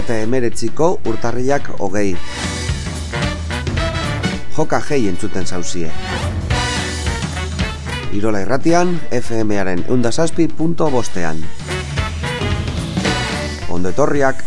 2008ko urtarriak hogei. Joka jei entzuten zauzie. Irola irratian, FM-aren eundasazpi.bostean. Ondo etorriak,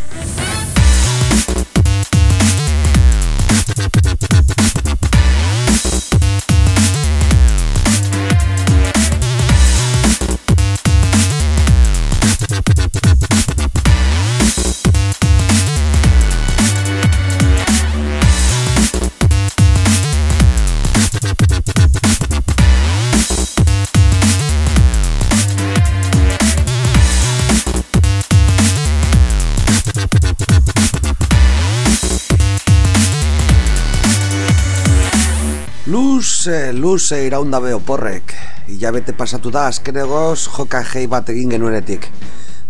Luze, iraunda be oporrek. Ilabete pasatu da azkenegoz joka jei bat egin genuenetik.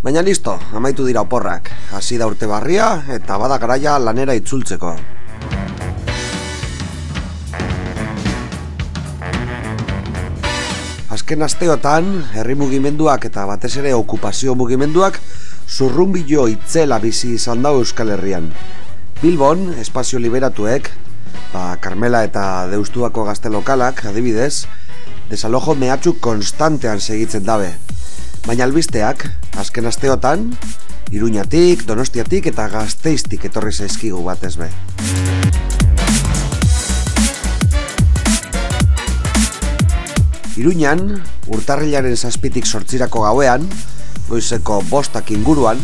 Baina listo, amaitu dira oporrak. Hasi da urte barria eta bada garaia lanera itzultzeko. Azken asteotan, herri mugimenduak eta batez ere okupazio mugimenduak zurrumbilo itzela bizi izan da Euskal Herrian. Bilbon, espazio liberatuek, ba, Carmela eta Deustuako gazte lokalak, adibidez, desalojo mehatxu konstantean segitzen dabe. Baina albisteak, azken asteotan, Iruñatik, Donostiatik eta Gazteiztik etorri zaizkigu batez be. Iruñan, urtarrilaren zazpitik sortzirako gauean, goizeko bostak inguruan,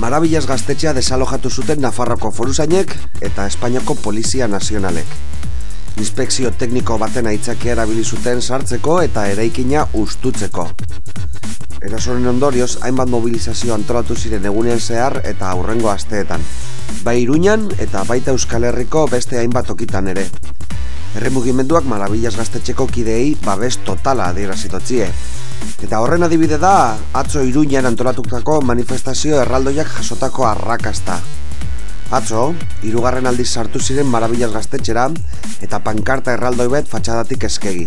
Marabillas gaztetxea desalojatu zuten Nafarroko foruzainek eta Espainiako Polizia Nazionalek. Inspekzio tekniko baten aitzakia erabili zuten sartzeko eta eraikina ustutzeko. Erasoren ondorioz, hainbat mobilizazio antolatu ziren egunean zehar eta aurrengo asteetan. Bai Iruñan eta baita Euskal Herriko beste hainbat okitan ere. Erremugimenduak Marabillas gaztetxeko kideei babes totala adierazitotzie. Eta horren adibide da, atzo iruñan antolatutako manifestazio erraldoiak jasotako arrakasta. Atzo, hirugarren aldiz sartu ziren marabillas gaztetxera eta pankarta erraldoi bet fatxadatik eskegi.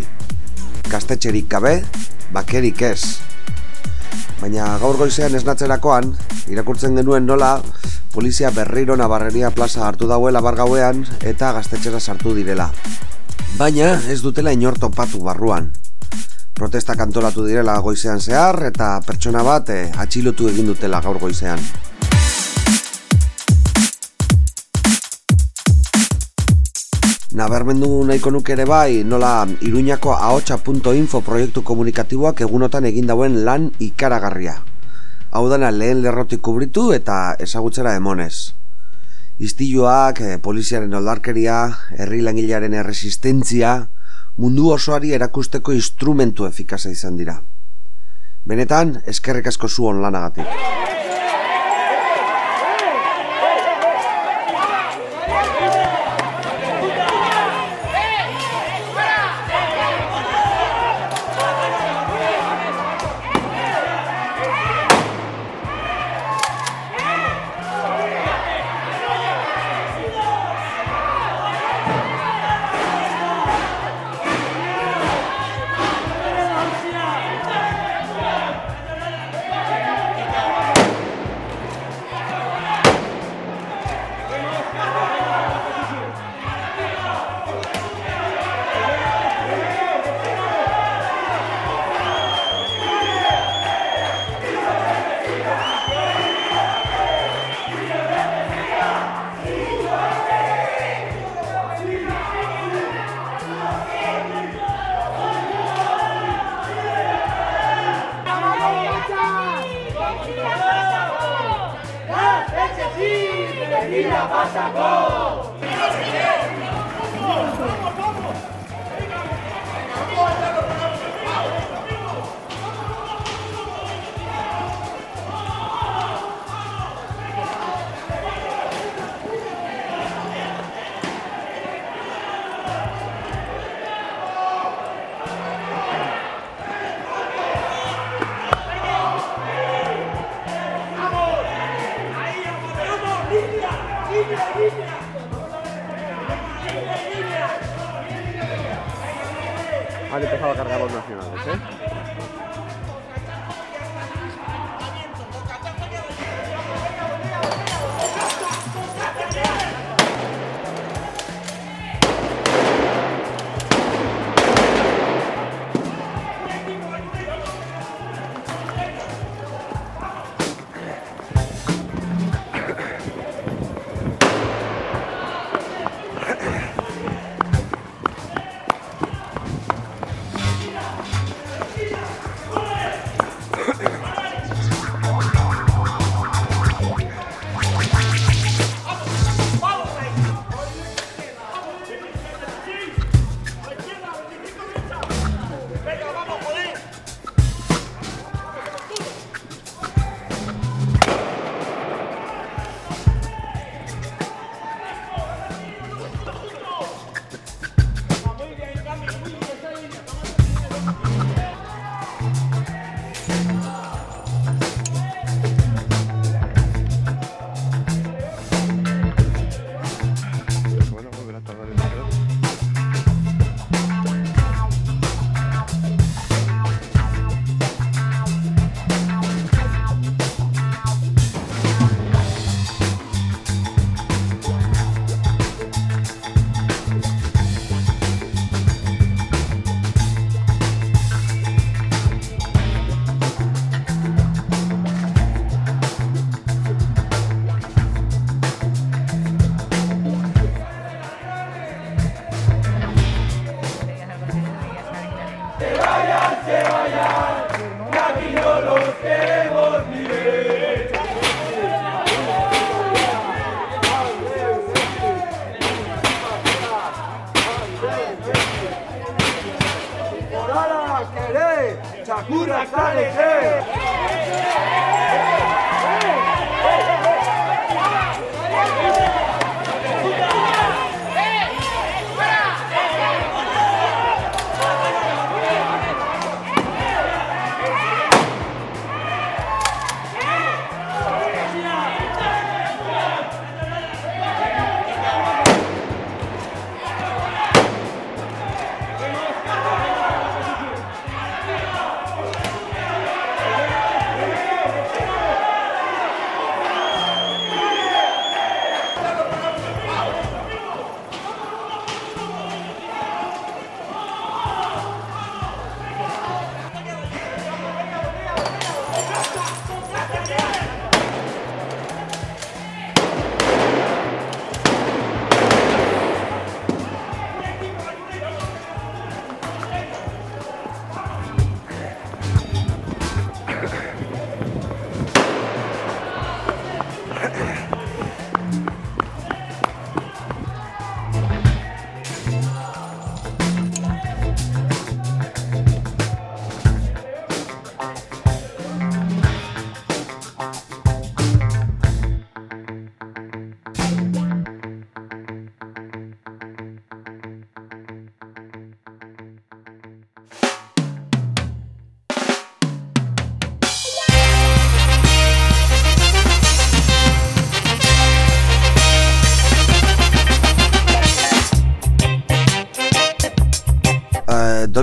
Gaztetxerik gabe, bakerik ez. Baina gaur goizean esnatzerakoan, irakurtzen genuen nola, polizia berriro nabarreria plaza hartu dauela bargauean eta gaztetxera sartu direla. Baina ez dutela inorto patu barruan. Protesta kantolatu direla goizean zehar eta pertsona bat eh, atxilotu egin dutela gaur goizean. Nabermendu nahiko nuke ere bai, nola Iruñako ahotsa.info proiektu komunikatiboak egunotan egin dauen lan ikaragarria. Hau dena lehen lerrotik kubritu eta ezagutzera emonez. Iztiloak, eh, poliziaren oldarkeria, herri langilearen erresistentzia, mundu osoari erakusteko instrumentu efikaza izan dira. Benetan, eskerrik asko zu lanagatik.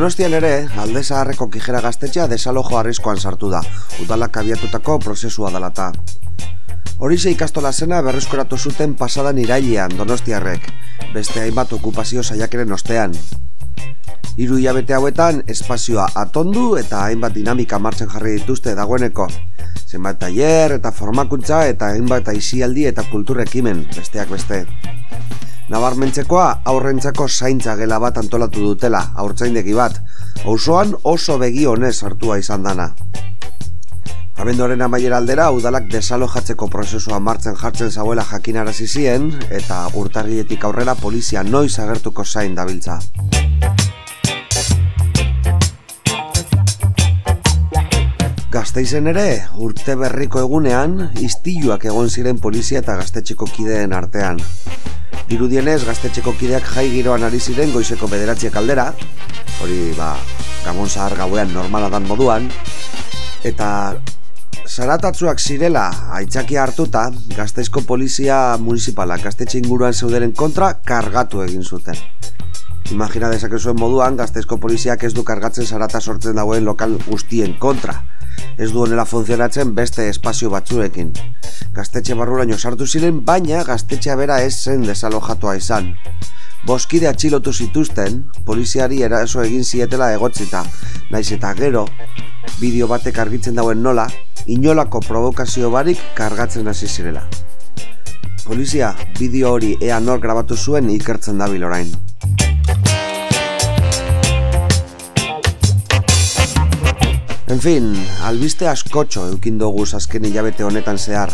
Donostian ere, alde zaharreko kijera gaztetxea desalojo arriskoan sartu da, udalak abiatutako prozesua dalata. Horize ikastola zena berrezkoratu zuten pasadan irailean Donostiarrek, beste hainbat okupazio saiakeren ostean. Hiru hilabete hauetan espazioa atondu eta hainbat dinamika martzen jarri dituzte dagoeneko. Zenbat tailer eta formakuntza eta hainbat aizialdi eta kulturrekimen, besteak beste. Nabarmentzekoa aurrentzako zaintza gela bat antolatu dutela, aurtzaindegi bat, auzoan oso begi honez hartua izan dana. Abendoren amaiera aldera, udalak desalojatzeko prozesua martzen jartzen zauela jakinarazi zien eta urtarrietik aurrera polizia noiz agertuko zain dabiltza. Gazteizen ere, urte berriko egunean, istiluak egon ziren polizia eta gaztetxeko kideen artean. Dirudienez, gaztetxeko kideak jai giroan ari ziren goizeko bederatziak aldera, hori, ba, gamon zahar gauean normala dan moduan, eta zaratatzuak zirela aitzakia hartuta, gazteizko polizia municipala gaztetxe inguruan zeuderen kontra kargatu egin zuten. Imagina dezakezuen moduan, gazteizko poliziak ez du kargatzen zarata sortzen dagoen lokal guztien kontra, ez du honela funtzionatzen beste espazio batzuekin. Gaztetxe barruraino sartu ziren, baina gaztetxea bera ez zen desalojatua izan. Boskide atxilotu zituzten, poliziari eraso egin zietela egotzita, naiz eta gero, bideo batek argitzen dauen nola, inolako provokazio barik kargatzen hasi zirela. Polizia, bideo hori ea nor grabatu zuen ikertzen dabil orain. En fin, albiste askotxo eukin dugu azken hilabete honetan zehar.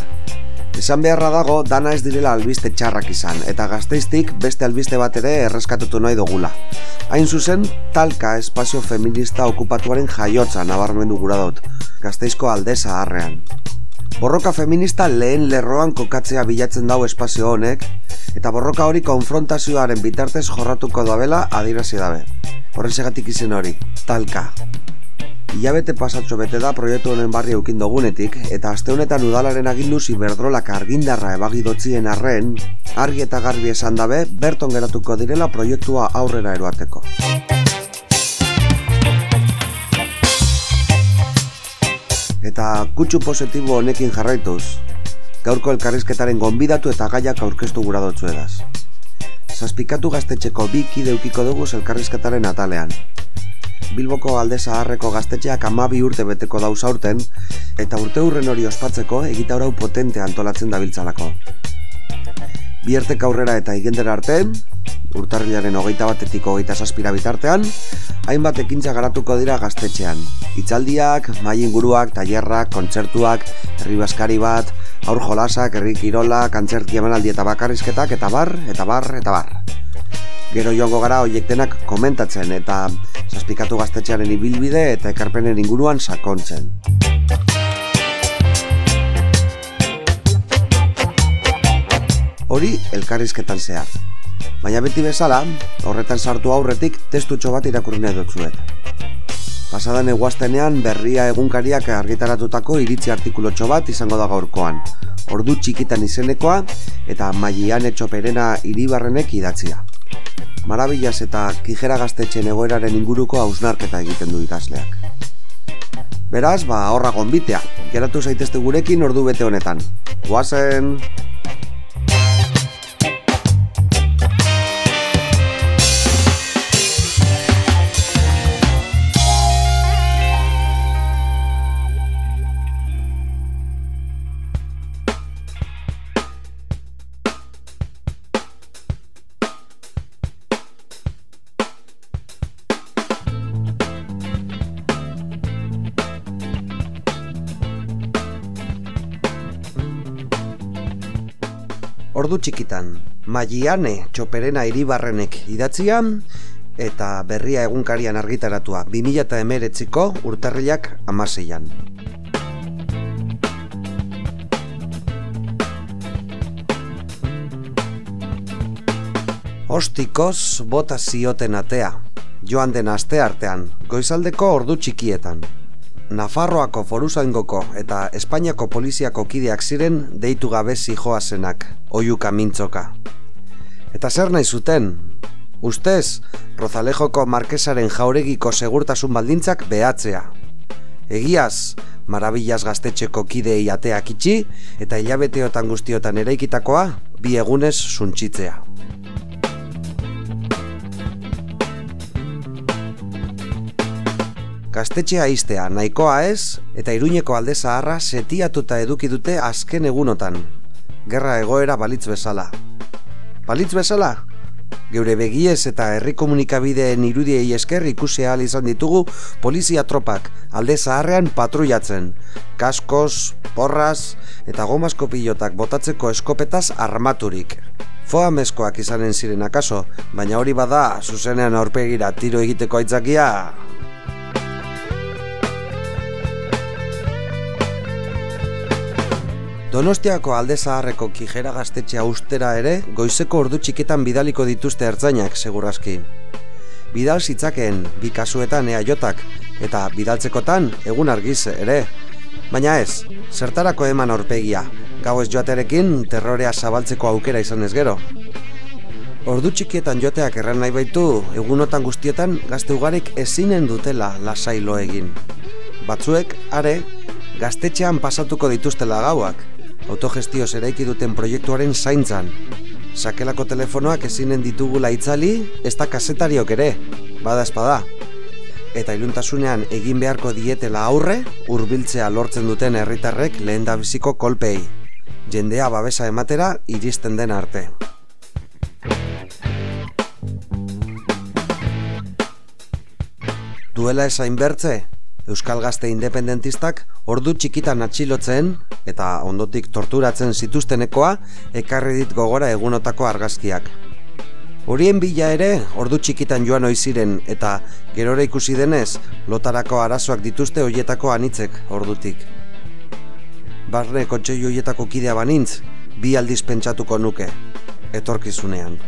Esan beharra dago, dana ez direla albiste txarrak izan, eta gazteiztik beste albiste bat ere erreskatutu nahi dugula. Hain zuzen, talka espazio feminista okupatuaren jaiotza nabarmendu gura dut, gazteizko alde zaharrean. Borroka feminista lehen lerroan kokatzea bilatzen dau espazio honek, eta borroka hori konfrontazioaren bitartez jorratuko dabela adirazi dabe. Horrezegatik izen hori, talka. Ilabete pasatxo bete da proiektu honen barri eukin dugunetik, eta aste honetan udalaren agindu ziberdrolak argindarra ebagidotzien arren, argi eta garbi esan dabe, berton geratuko direla proiektua aurrera eroateko. Eta kutsu positibo honekin jarraituz, gaurko elkarrizketaren gonbidatu eta gaiak aurkeztu gura dotzu edaz. Zazpikatu gaztetxeko bi kide ukiko dugu elkarrizketaren atalean. Bilboko alde zaharreko gaztetxeak amabi urte beteko dauz aurten, eta urte hurren hori ospatzeko egitaurau potente antolatzen dabiltzalako. Biertek aurrera eta igendera arte, urtarrilaren hogeita batetik hogeita zazpira bitartean, hainbat ekintza garatuko dira gaztetxean. Itzaldiak, mai inguruak, tailerrak, kontzertuak, herri baskari bat, aur jolasak, herri kirolak, antzerki emanaldi eta bakarrizketak, eta bar, eta bar, eta bar. Gero joango gara hoiektenak komentatzen eta zazpikatu gaztetxearen ibilbide eta ekarpenen inguruan sakontzen. Hori elkarrizketan zehar. Baina beti bezala, horretan sartu aurretik testutxo bat irakurri nahi dutzuet. Pasadan eguaztenean berria egunkariak argitaratutako iritzi artikulotxo bat izango da gaurkoan. Ordu txikitan izenekoa eta maian etxoperena iribarrenek idatzia. Marabillas eta kijera gaztetxen egoeraren inguruko hausnarketa egiten du ikasleak. Beraz, ba, horra gonbitea, geratu zaitezte gurekin ordu bete honetan. Guazen! Ordu txikitan, Magiane txoperena iribarrenek idatzian, eta berria egunkarian argitaratua 2000 eta emeretziko urtarriak amaseian. Ostikoz bota zioten atea, joan den aste artean, goizaldeko ordu txikietan. Nafarroako foruzaingoko eta Espainiako poliziako kideak ziren deitu gabe zijoazenak, oiuka mintzoka. Eta zer nahi zuten? Ustez, Rozalejoko markesaren jauregiko segurtasun baldintzak behatzea. Egiaz, marabillas gaztetxeko kidei ateak itxi eta hilabeteotan guztiotan eraikitakoa bi egunez suntxitzea. Gaztetxea iztea nahikoa ez eta iruñeko alde zaharra setiatuta eduki dute azken egunotan. Gerra egoera balitz bezala. Balitz bezala? Geure begiez eta herri komunikabideen irudiei esker ikusi ahal izan ditugu polizia tropak alde zaharrean patruiatzen. Kaskoz, porraz eta gomazko pilotak botatzeko eskopetaz armaturik. Foa meskoak izanen ziren akaso, baina hori bada zuzenean aurpegira tiro egiteko aitzakia... Donostiako alde zaharreko kijera gaztetxea ustera ere, goizeko ordu txiketan bidaliko dituzte ertzainak, segurazki. Bidal zitzakeen, bi kasuetan ea jotak, eta bidaltzekotan egun argiz ere. Baina ez, zertarako eman aurpegia, gau ez joaterekin terrorea zabaltzeko aukera izan ez gero. Ordu txikietan joteak erran nahi baitu, egunotan guztietan gazte ugarik ezinen dutela lasailo egin. Batzuek, are, gaztetxean pasatuko dituztela gauak, autogestioz eraiki duten proiektuaren zaintzan. Sakelako telefonoak ezinen ditugula itzali, ez da kasetariok ere, bada espada. Eta iluntasunean egin beharko dietela aurre, hurbiltzea lortzen duten herritarrek lehen da biziko kolpei. Jendea babesa ematera iristen den arte. Duela esain bertze, Euskal Gazte Independentistak ordu txikitan atxilotzen eta ondotik torturatzen zituztenekoa ekarri dit gogora egunotako argazkiak. Horien bila ere ordu txikitan joan oiziren eta gerora ikusi denez lotarako arazoak dituzte hoietako anitzek ordutik. barne kontseilu hoietako kidea banintz, bi aldiz pentsatuko nuke, etorkizunean.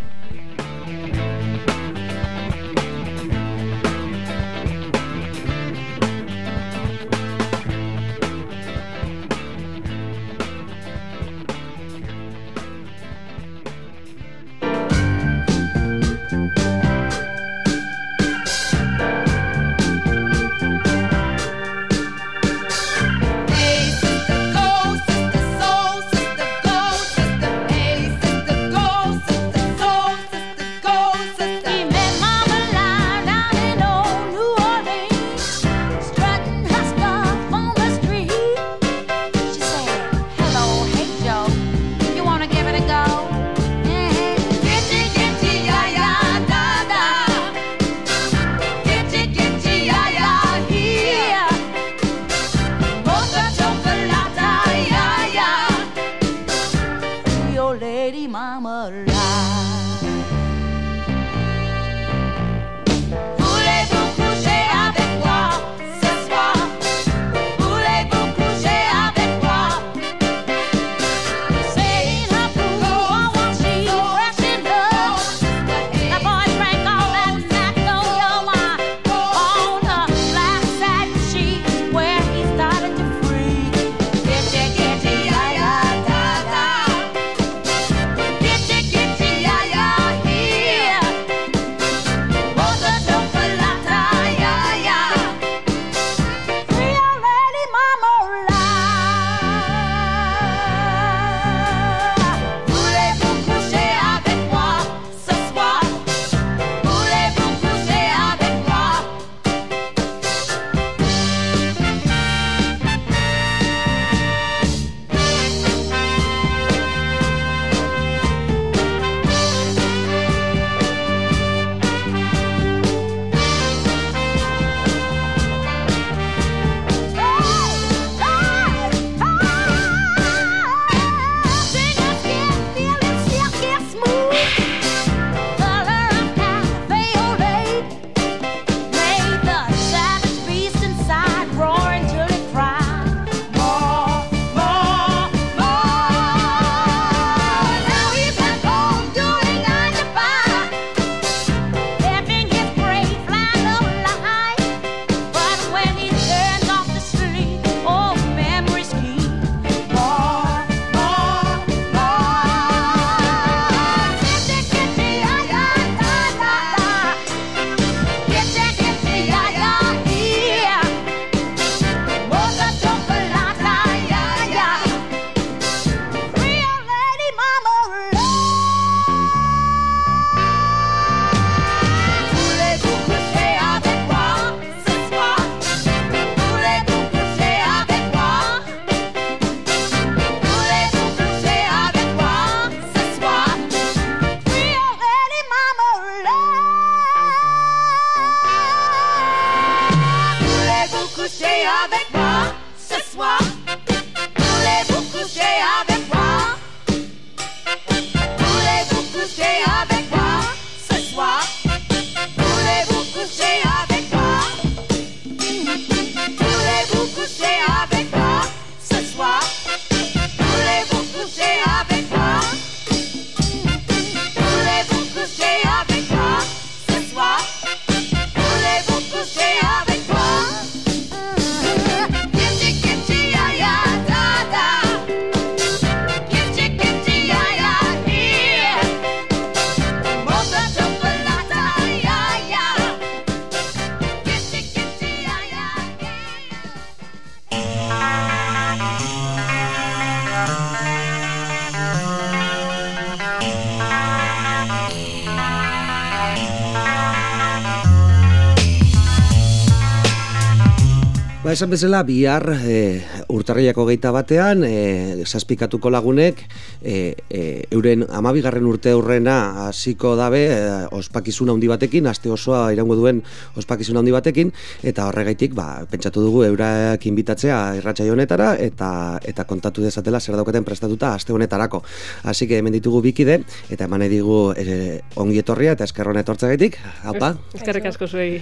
Esan bezala, bihar e, urtarriako geita batean, e, zazpikatuko lagunek, e, e, euren amabigarren urte aurrena hasiko dabe e, ospakizuna handi batekin, aste osoa irango duen ospakizuna handi batekin, eta horregaitik, ba, pentsatu dugu eurak inbitatzea irratxa honetara eta eta kontatu dezatela zer dauketen prestatuta aste honetarako. Hasi que hemen ditugu bikide, eta eman edigu e, ongi etorria eta eskerron gaitik, haupa? Eskerrik asko zuei,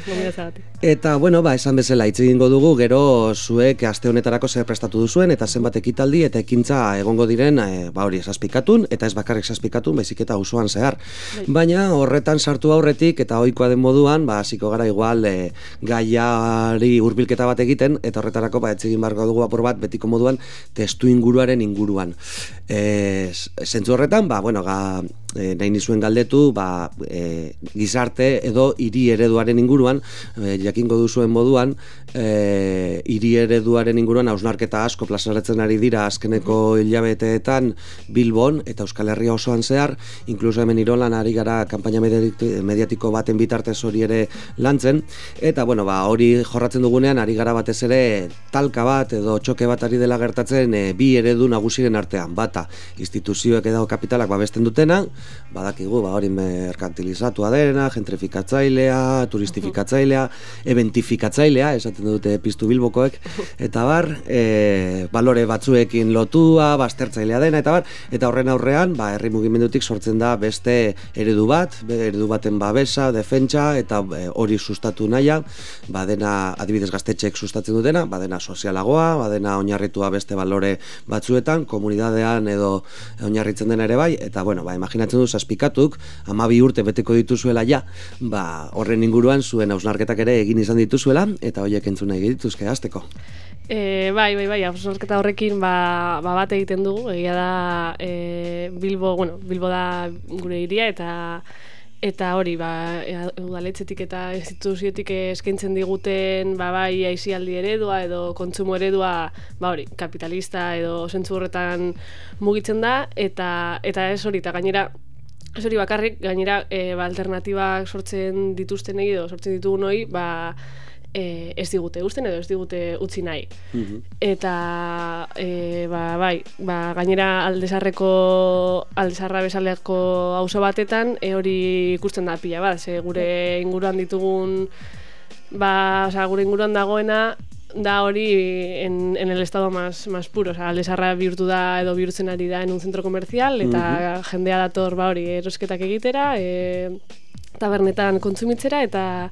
Eta, bueno, ba, esan bezala, hitz egingo dugu, gero zuek aste honetarako zer prestatu duzuen eta zenbat ekitaldi eta ekintza egongo diren e, ba hori esazpikatun eta ez bakarrik esazpikatun baizik eta usuan zehar. Bai. Baina horretan sartu aurretik eta ohikoa den moduan ba hasiko gara igual e, gaiari hurbilketa bat egiten eta horretarako ba etzegin barko dugu apur bat betiko moduan testu inguruaren inguruan. Eh sentzu horretan ba bueno ga e, nahi nizuen galdetu ba, e, gizarte edo hiri ereduaren inguruan e, jakingo duzuen moduan e, hiri ereduaren inguruan hausnarketa asko plazaratzen ari dira azkeneko hilabeteetan Bilbon eta Euskal Herria osoan zehar. Inkluso hemen irolan ari gara kanpaina mediatiko baten bitartez hori ere lantzen. Eta bueno ba hori jorratzen dugunean ari gara batez ere talka bat edo txoke bat ari dela gertatzen e, bi eredu nagusiren artean. Bata instituzioek edo kapitalak babesten dutena badakigu, ba, hori merkantilizatua dena, gentrifikatzailea, turistifikatzailea, eventifikatzailea, esaten dute piztu bilbokoek, eta bar, e, balore batzuekin lotua, bastertzailea dena, eta bar, eta horren aurrean, ba, herri mugimendutik sortzen da beste eredu bat, eredu baten babesa, defentsa, eta e, hori sustatu naia, ba, dena adibidez gaztetxek sustatzen dutena, ba, dena sozialagoa, ba, dena oinarritua beste balore batzuetan, komunidadean edo oinarritzen dena ere bai, eta bueno, ba, imaginatzen du zazpikatuk, amabi urte beteko dituzuela ja, ba, horren inguruan zuen hausnarketak ere egin izan dituzuela, eta horiek entzuna egituzke azteko. E, bai, bai, bai, hausnarketa horrekin ba, ba bat egiten dugu, egia da e, Bilbo, bueno, Bilbo da gure iria, eta eta hori, ba, udaletxetik eta instituziotik eskaintzen diguten ba, bai aizialdi eredua edo kontsumo eredua ba, hori, kapitalista edo zentzu horretan mugitzen da, eta, eta ez hori, eta gainera Ez hori bakarrik, gainera, e, ba, alternatibak sortzen dituzten egido, sortzen ditugun hori, ba, e, ez digute usten edo ez digute utzi nahi. Mhm. Eta, e, ba, bai, ba, gainera aldezarreko, aldezarra bezaleako auzo batetan, e, hori ikusten da pila bat, ze gure inguruan ditugun, ba, oza, gure inguruan dagoena, da hori en, en el estado más, más puro. O sea, aldezarra bihurtu da edo bihurtzen ari da en un centro comercial, eta jendea dator ba hori erosketak egitera, e, tabernetan kontsumitzera, eta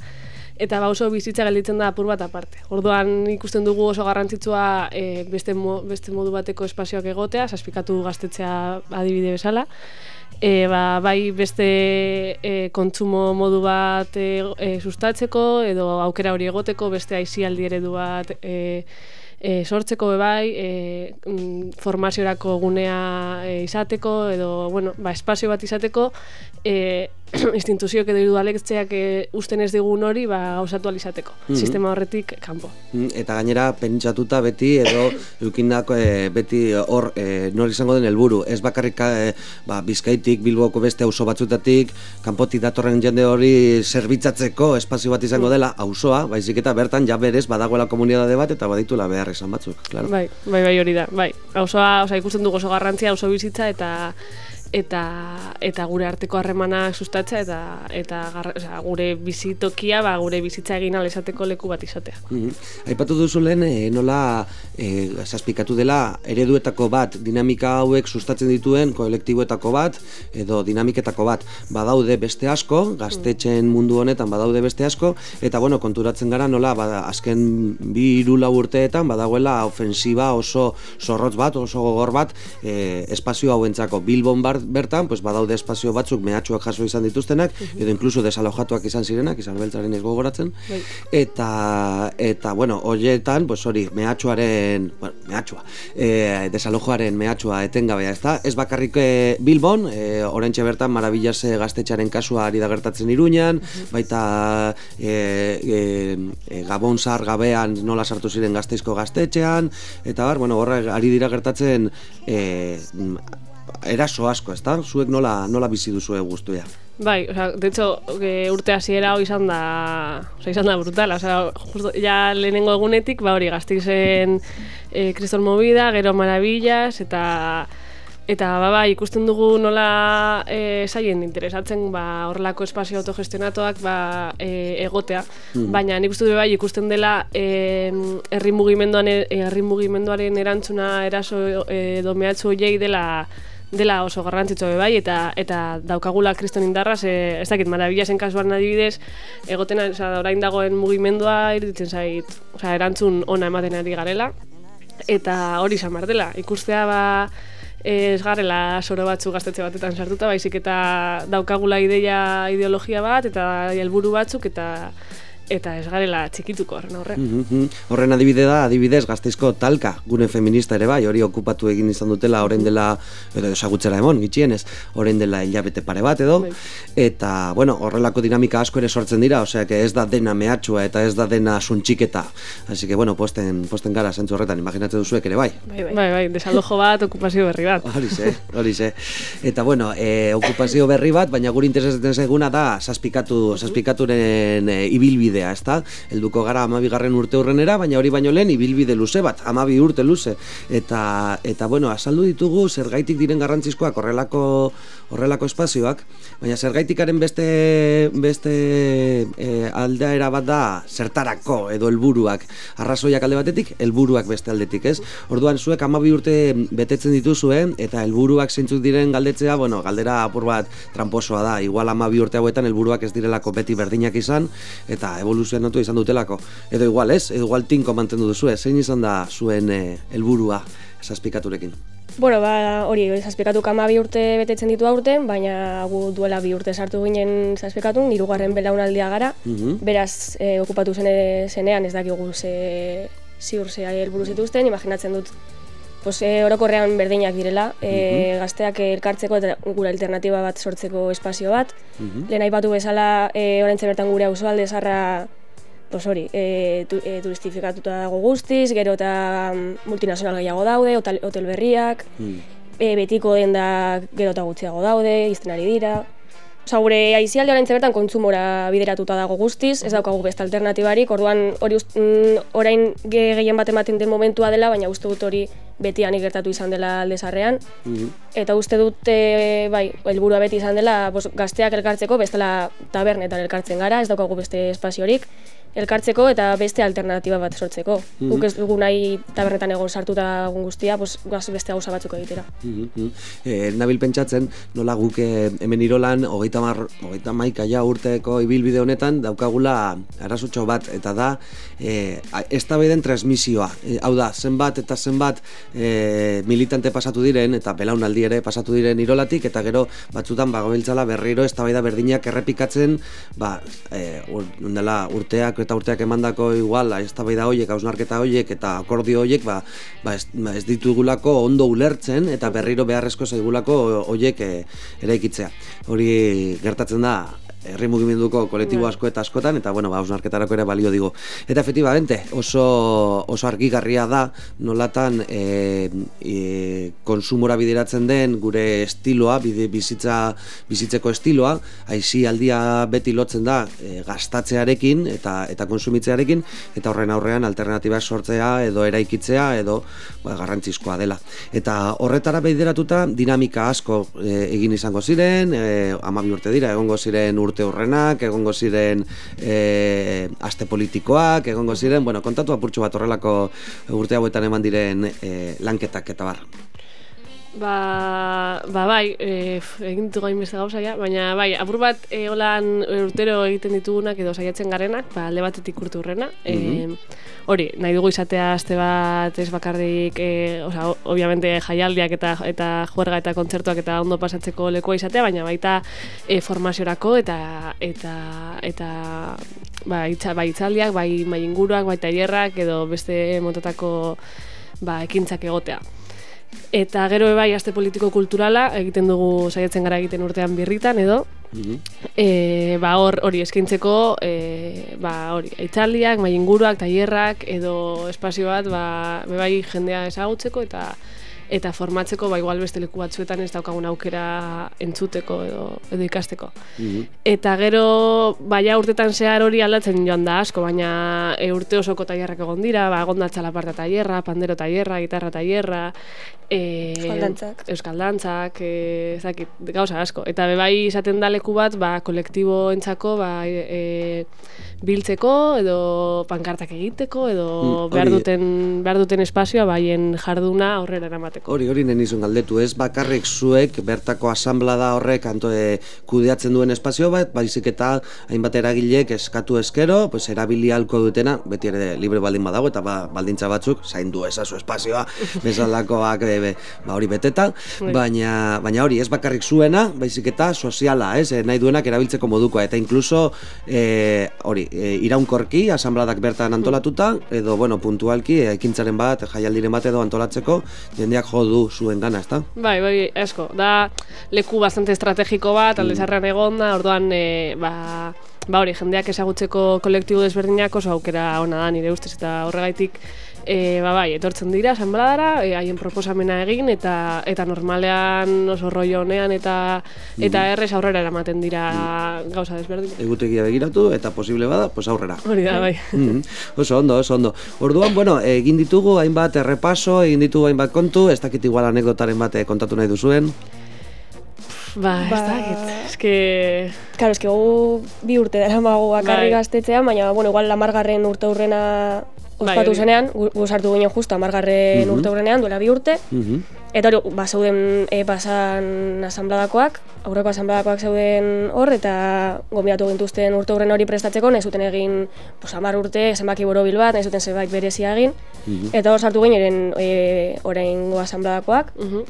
eta ba oso bizitza gelditzen da apur bat aparte. Orduan ikusten dugu oso garrantzitsua e, beste, beste modu bateko espazioak egotea, saspikatu gaztetzea adibide bezala, e, ba, bai beste e, kontsumo modu bat e, e, sustatzeko edo aukera hori egoteko beste aizialdi eredu bat e, e, sortzeko be bai e, mm, formaziorako gunea e, izateko edo bueno, ba, espazio bat izateko e, instituzioak edo udalekzeak e, usten ez digun hori ba osatu alizateko mm sistema horretik kanpo. Mm, eta gainera pentsatuta beti edo eukindako e, beti hor e, nor izango den helburu, ez bakarrik e, ba, Bizkaitik Bilboko beste auzo batzutatik kanpotik datorren jende hori zerbitzatzeko espazio bat izango mm. dela auzoa, baizik eta bertan ja berez badagoela komunitate bat eta baditula behar izan batzuk, claro. Bai, bai, bai hori da. Bai, auzoa, osea ikusten dugu oso garrantzia auzo bizitza eta eta eta gure arteko harremana sustatza eta eta gar, gure bizitokia ba gure bizitza egin al esateko leku bat izatea. Mm Aipatu duzu lehen e, nola e, dela ereduetako bat dinamika hauek sustatzen dituen kolektiboetako bat edo dinamiketako bat. Badaude beste asko gaztetzen mundu honetan badaude beste asko eta bueno konturatzen gara nola ba, azken bi hiru urteetan badagoela ofensiba oso zorrotz bat oso gogor bat e, espazio hauentzako. Bilbon bar, bertan, pues badaude espazio batzuk mehatxuak jaso izan dituztenak, edo inkluso desalojatuak izan zirenak, izan beltzaren ez gogoratzen, bai. eta, eta, bueno, horietan, pues hori, mehatxuaren, bueno, mehatxua, e, desalojoaren mehatxua etengabea, ez da? Ez bakarrik e, Bilbon, e, orentxe bertan, marabillas gaztetxaren kasua ari da gertatzen iruñan, baita e, e, e, Gabon zar gabean nola sartu ziren gazteizko gaztetxean, eta bar, bueno, horre ari dira gertatzen e, eraso asko, ez da? Zuek nola, nola bizi duzu guztua? Bai, o sea, de hecho, que urte hasiera hori izan da, o sea, izan da brutal, o sea, justo ya lehenengo egunetik, ba hori gaztizen eh, Kriston Movida, Gero Maravillas, eta eta ba, ba, ikusten dugu nola e, zaien interesatzen ba, horrelako espazio autogestionatuak ba, e, egotea, mm. baina nik uste du bai ikusten dela e, herri mugimenduan herri mugimenduaren erantzuna eraso e, domeatzu hoiei dela dela oso garrantzitsu be bai eta eta daukagula kriston indarra ze ez dakit marabillasen kasuan adibidez egoten osea orain dagoen mugimendua iruditzen zait osea erantzun ona ematen ari garela. Eta hori izan behar dela ikustea ba ez garela soro batzu gaztetxe batetan sartuta, baizik eta daukagula ideia ideologia bat eta helburu batzuk eta eta ez garela txikituko horren horren. Mm Horren adibide da, adibidez, gazteizko talka, gune feminista ere bai, hori okupatu egin izan dutela orain dela, edo esagutzera emon, gitxienez, orain dela hilabete pare bat edo, bai. eta, bueno, horrelako dinamika asko ere sortzen dira, osea, que ez da dena mehatxua eta ez da dena suntxiketa, así que, bueno, posten, posten gara, zentzu horretan, imaginatzen duzuek ere bai. Bai, bai, bai, bai desalojo bat, okupazio berri bat. Hori ze, hori ze. Eta, bueno, e, okupazio berri bat, baina guri interesatzen zeguna da, saspikatu, saspikaturen e, ibilbide ibilbidea, ezta? Helduko gara 12garren urte urrenera, baina hori baino lehen ibilbide luze bat, 12 urte luze eta eta bueno, azaldu ditugu zergaitik diren garrantzizkoak horrelako horrelako espazioak, baina zergaitikaren beste beste e, aldaera bat da zertarako edo helburuak. Arrazoiak alde batetik, helburuak beste aldetik, ez? Orduan zuek 12 urte betetzen dituzue eta helburuak zeintzuk diren galdetzea, bueno, galdera apur bat tramposoa da. Igual 12 urte hauetan helburuak ez direlako beti berdinak izan eta evoluzionatu izan dutelako. Edo igual, ez? Edo igual tinko mantendu duzu, zein izan da zuen eh, helburua esazpikaturekin? Bueno, ba, hori, zazpikatu kama bi urte betetzen ditu aurten, baina gu duela bi urte sartu ginen zazpikatu, nirugarren belaunaldia gara, mhm. beraz, e, okupatu zene, zenean ez dakigu ze ziur ze helburu zituzten, imaginatzen dut pues, e, orokorrean berdinak direla, e, gazteak elkartzeko eta gura alternatiba bat sortzeko espazio bat. Mm -hmm. Lehen aipatu bezala, e, orain bertan gure auzoalde zarra pues hori, e, tu, e, turistifikatuta dago guztiz, gero eta mm, multinazional gehiago daude, hotel, hotel berriak, mm. e, betiko denda gero eta gutxiago daude, iztenari dira. Osa, gure aizialde orain bertan kontsumora bideratuta dago guztiz, ez daukagu beste alternatibarik, orduan hori mm, orain gehien bat ematen den momentua dela, baina uste dut hori betian ikertatu izan dela aldezarrean. Mm Eta uste dut, e, bai, helburua beti izan dela, bos, gazteak elkartzeko, bestela tabernetan elkartzen gara, ez daukagu beste espaziorik elkartzeko eta beste alternatiba bat sortzeko. Mm Guk ez dugu nahi tabernetan egon sartuta egun guztia, pues, gaz beste gauza batzuk egitera. Mm -hmm. e, nabil pentsatzen, nola guk eh, hemen irolan, hogeita, mar, hogeita maika ja urteko ibilbide honetan, daukagula arazutxo bat, eta da, e, ez da transmisioa. E, hau da, zenbat eta zenbat e, militante pasatu diren, eta belaunaldi ere pasatu diren irolatik, eta gero batzutan bagobiltzala berriro ez da berdinak errepikatzen, ba, e, urteak eta urteak emandako igual eztabaida hoiek, hausnarketa hoiek eta akordio hoiek ba, ba, ez, ba ez ditugulako ondo ulertzen eta berriro beharrezko zaigulako hoiek e, eraikitzea. Hori gertatzen da herri mugimenduko kolektibo bai. asko eta askotan eta bueno, ba osnarketarako ere balio digo. Eta efectivamente, oso oso argigarria da nolatan e, e, konsumora bideratzen den gure estiloa, bide, bizitza bizitzeko estiloa, aisi aldia beti lotzen da e, gastatzearekin eta eta konsumitzearekin eta horren aurrean alternatiba sortzea edo eraikitzea edo ba, garrantzizkoa dela. Eta horretara bideratuta dinamika asko e, egin izango ziren, eh 12 urte dira egongo ziren urte urrenak, egongo ziren e, aste politikoak, egongo ziren, bueno, kontatu apurtxo bat horrelako urte hauetan eman diren e, lanketak eta bar. Ba, ba bai, e, egin dugu hain beste gauza baina bai, apur bat e, holan urtero egiten ditugunak edo saiatzen garenak, ba, alde batetik urte urrena. Mm hori, nahi dugu izatea aste bat ez bakarrik, e, oza, obviamente jaialdiak eta eta juerga eta kontzertuak eta ondo pasatzeko lekoa izatea, baina baita e, formaziorako eta eta eta ba, itza, bai itzaldiak, bai mai inguruak, bai tailerrak edo beste motatako ba, ekintzak egotea. Eta gero bai aste politiko kulturala egiten dugu saiatzen gara egiten urtean birritan edo mm ba hor hori eskaintzeko e, ba hori itzaldiak, mai inguruak, tailerrak edo espazio bat ba bai jendea ezagutzeko eta eta formatzeko ba igual beste leku batzuetan ez daukagun aukera entzuteko edo edo ikasteko. Mhm. Eta gero baia urtetan zehar hori aldatzen joan da asko, baina e, urte osoko tailerrak egon dira, ba egon da txalaparta tailerra, pandero tailerra, gitarra tailerra, eh euskaldantzak, euskaldantzak, eh ezakit, gauza asko. Eta be bai izaten da leku bat, ba kolektiboentzako ba e, biltzeko edo pankartak egiteko edo mm, behar duten behar duten espazioa baien jarduna aurrera eramateko. Hori, hori nenizun galdetu, ez bakarrik zuek bertako asamblada horrek anto e, kudeatzen duen espazio bat, baizik eta hainbat eragilek eskatu eskero, pues erabili halko dutena, beti ere libre baldin badago eta ba, baldintza batzuk zaindu ezazu espazioa, bezalakoak e, be, ba, hori beteta, Bai. baina, baina hori, ez bakarrik zuena, baizik eta soziala, ez, e, nahi duenak erabiltzeko modukoa, eta inkluso e, hori, e, iraunkorki, asambladak bertan antolatuta, edo, bueno, puntualki, e, ekintzaren bat, jaialdiren bat edo antolatzeko, jendeak jo du zuen gana, ezta? Bai, bai, asko. Da leku bastante estrategiko bat, alde zarrean egon da, orduan, e, ba, ba hori, jendeak ezagutzeko kolektibo desberdinak oso aukera ona da nire ustez, eta horregaitik, e, ba, bai, etortzen dira, asanbladara, e, haien proposamena egin, eta eta normalean oso rollo honean, eta eta errez aurrera eramaten dira gauza desberdinak. Egutegia begiratu, eta posible bada, pues aurrera. Hori da, bai. Mhm. Oso ondo, oso ondo. Orduan, bueno, egin ditugu hainbat errepaso, egin ditugu hainbat kontu, ez dakit igual anekdotaren bat eh, kontatu nahi duzuen. Ba, ez Ba- dakit. Que... Claro, eske gu bi urte dara mago bakarrik Bai. gaztetzean, baina, bueno, igual lamargarren urte hurrena Bai, ospatu hori. zenean, gu, ginen justo amargarren urte hurrenean, duela bi urte, Mhm. eta hori, ba, zeuden e, pasan asanbladakoak, aurreko asanbladakoak zeuden hor, eta gombidatu gintuzten urte hurren hori prestatzeko, nahi zuten egin, pues, amar urte, zenbaki borobil bat, nahi zuten zerbait berezia egin, eta hor sartu ginen e, oraingo asanbladakoak, Mhm.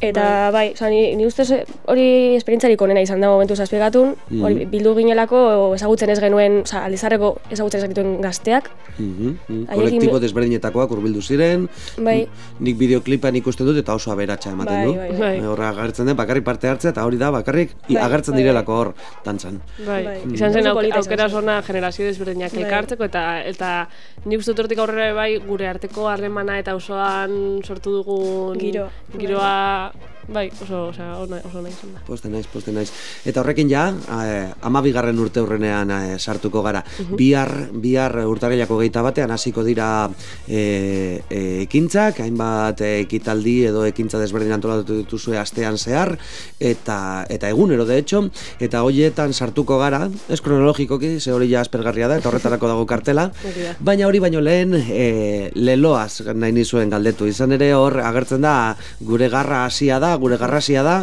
Eta bai, oza, ni, ni ustez hori esperientzarik onena izan da momentu zazpiegatun, hori bildu ginelako ezagutzen ez genuen, oza, aldizarreko ezagutzen ez genuen gazteak, Mhm, mhm. Haiekin Kolektibo be- desberdinetakoak hurbildu ziren, bai, nik bideoklipan ikusten dut eta oso aberatsa ematen Bai, du. bai, bai. Bai. Horra agertzen den, bakarrik parte hartzea, eta hori da, bakarrik i- Bai, agertzen bai, direlako hor, dantzan. Bai, Bai. izan zen auk aukera zen. zona generazio desberdinak Bai. elkartzeko eta eta nik uste dut hortik aurrera bai gure arteko harremana eta osoan sortu dugun Giro. giroa bai, oso, osea, ona, oso nahi izan da. Poste naiz, poste naiz. Eta horrekin ja, eh, amabigarren urte hurrenean eh, sartuko gara. Bihar, bihar urtarrilako geita batean hasiko dira eh, eh, ekintzak, hainbat eh, ekitaldi edo ekintza desberdin antolatu dituzue astean zehar, eta eta egunero de hecho, eta hoietan sartuko gara, ez kronologikoki, ze hori ja aspergarria da, eta horretarako dago kartela. Baina hori baino lehen e, leloaz nahi nizuen galdetu. Izan ere hor agertzen da gure garra hasia da, gure garra hasia da.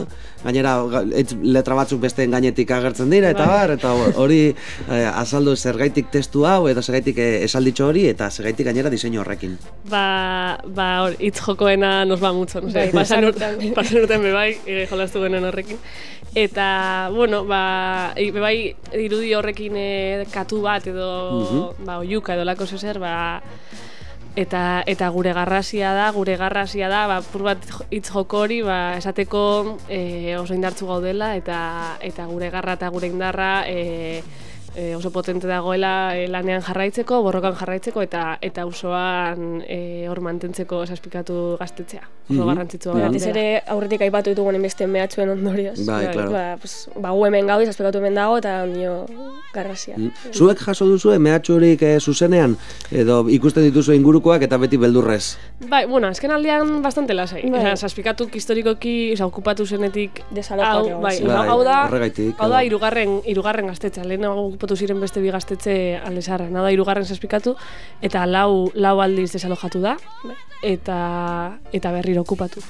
Gainera letra batzuk besteen gainetik agertzen dira eta Bai. bar eta hori e, azaldu zergaitik testu hau edo zergaitik e, esalditxo hori eta zergaitik gainera diseinu horrekin. Ba, ba, hor, hitz jokoena nos va mucho, no sé, Bai, pasan urtean bebai, e, jolastu genuen horrekin. Eta, bueno, ba, e, bebai irudi horrekin e, katu bat edo, ba, oiuka edo lako zer, ba, eta eta gure garrasia da, gure garrasia da, ba, pur bat hitz joko hori, ba, esateko e, oso indartzu gaudela, eta eta gure garra eta gure indarra e, e, oso potente dagoela e, lanean jarraitzeko, borrokan jarraitzeko eta eta usoan e, hor mantentzeko saspikatu gaztetzea. Oso garrantzitsua da. batez ere aurretik aipatu ditugun beste mehatxuen ondorioz. Bai, Bai, claro. Ba, pues, ba, gu hemen gaude, zazpekatu hemen dago, eta ondio garrasia. Mm. Zuek jaso duzu mehatxurik e, zuzenean edo ikusten dituzu ingurukoak eta beti beldurrez. Bai, bueno, azken aldean bastante lasai. Bai. Osea, saspikatuk historikoki, osea, okupatu zenetik hau, bai, ziren. hau- da, horregaitik, hau da irugarren, irugarren gaztetxe, lehen okupatu ziren beste bi gaztetxe alde zaharra, hau da irugarren saspikatu, eta lau, lau aldiz desalojatu da, eta, eta berriro okupatu.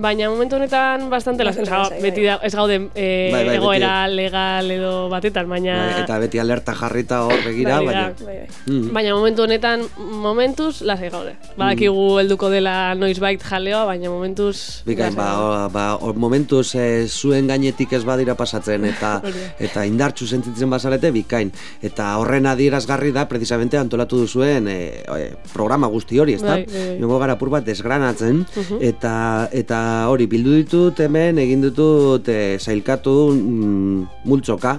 Baina momentu honetan bastante lasai, beti da, ez gaude eh, Bai, bai, egoera legal edo batetan, baina... Bai, eta beti alerta jarrita hor begira, Bai, baina... da. Bai, bai. Mm. Baina momentu honetan, momentuz, lasai gaude. Badakigu helduko dela noizbait jaleo, baina momentuz... Bikain, ba, o- ba, o- momentuz e, zuen gainetik ez badira pasatzen eta da. eta indartsu sentitzen bazarete bikain. Eta horren adierazgarri da precisamente antolatu duzuen e, e, programa guzti hori, ezta? Bai, bai, bai. Jongo gara pur bat desgranatzen eta eta hori bildu ditut hemen egin ditut e, sailkatu mm, multzoka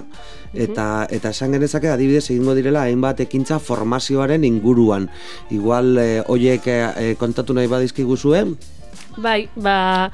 eta eta esan genezake adibidez egingo direla hainbat ekintza formazioaren inguruan. Igual e, hoiek e, kontatu nahi badizkiguzue, Bai, ba,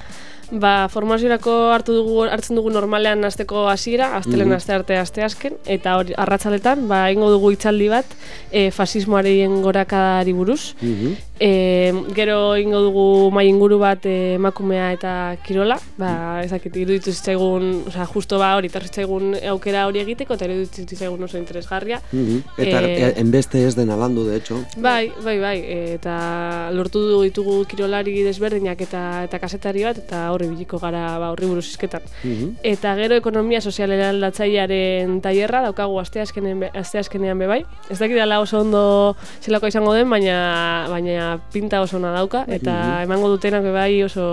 ba formaziorako hartu dugu hartzen dugu normalean asteko hasiera, astelen aste arte aste azken eta hori arratsaletan ba eingo dugu hitzaldi bat e, fasismoaren gorakadari buruz. Mhm. E, gero ingo dugu mai inguru bat e, emakumea eta kirola, ba, ezakit, iruditu zitzaigun, osea, justo ba hori, zitzaigun aukera hori egiteko, eta iruditu zitzaigun oso interesgarria. Mhm. Eta Eh, e, enbeste ez den alandu, de hecho. Bai, bai, bai, eta lortu du ditugu kirolari desberdinak eta eta kasetari bat, eta horri biliko gara ba, horri buruz izketan. Mhm. Eta gero ekonomia sozialera aldatzailearen tailerra daukagu asteazkenean be bai. Ez dakit dela oso ondo zelako izango den, baina baina pinta oso ona dauka eta emango dutenak bai oso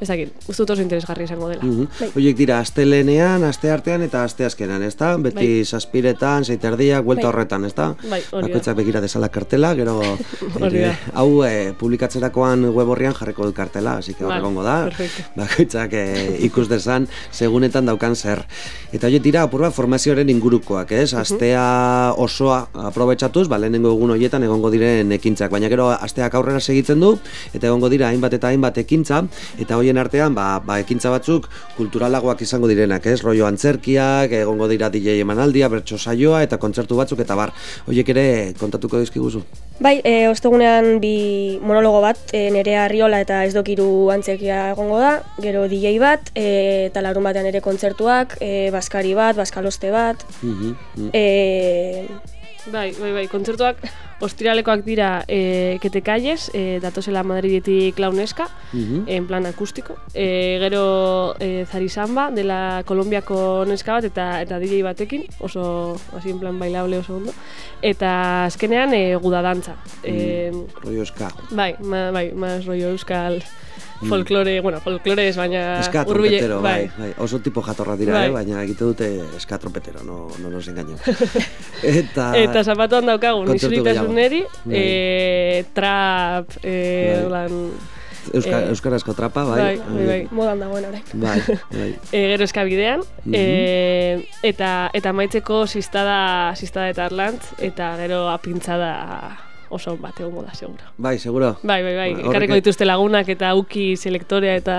ez dakit, uste dut oso interesgarri izango dela. Mhm. Horiek dira astelenean, aste artean eta aste azkenan, ezta? Beti Bai. zazpiretan, zeiterdiak, buelta Bai. horretan, ezta? Bai, hori da. Bakoitzak begira dezala kartela, gero ere, da. hau e, publikatzerakoan web horrian jarriko du kartela, así que Vale, egongo da. perfecto. Bakoitzak e, ikus dezan segunetan daukan zer. Eta horiek dira apur bat formazioaren ingurukoak, ez? Astea osoa aprobetxatuz, ba, lehenengo egun horietan egongo diren ekintzak, baina gero asteak aurrera segitzen du eta egongo dira hainbat eta hainbat ekintza eta hoien artean ba, ba ekintza batzuk kulturalagoak izango direnak, ez? Rollo antzerkiak, egongo dira DJ emanaldia, bertso saioa eta kontzertu batzuk eta bar. Hoiek ere kontatuko dizkiguzu. Bai, e, ostegunean bi monologo bat, e, nerea Arriola eta ez dokiru antzekia egongo da, gero DJ bat, e, eta larun batean ere kontzertuak, e, baskari bat, baskaloste bat, Mhm, mhm. e, Bai, bai, bai, kontzertuak ostiralekoak dira e, kete calles, e, datosela Madridetik launeska, Mhm. en plan akustiko. E, gero e, Zarizamba, dela Kolombiako neska bat, eta eta DJ batekin, oso, hasi en plan bailable oso ondo. Eta azkenean e, guda dantza. E, Rollo eska. Bai, ma, bai, más rollo euskal folklore, bueno, folklore ez, baina Eska hurbile- trompetero, bai. bai. Oso tipo jatorra dira, Bai. eh? baina egite dute eska trompetero, no, no nos engañemos. eta... Eta zapatuan daukagun, Kontzertu isuritasuneri, Bai. e, trap, e, Bai. lan, Euska, eh, euskarazko trapa, bai. bai, bai, bai. modan dagoen orain. Bai, bai. e, gero eskabidean, Mhm. e, eta eta maitzeko sistada, sistada eta arlantz, eta gero apintzada oso on bat egongo da, seguro. Bai, seguro. Bai, bai, bai, Ba, ekarriko dituzte lagunak eta uki selektorea eta...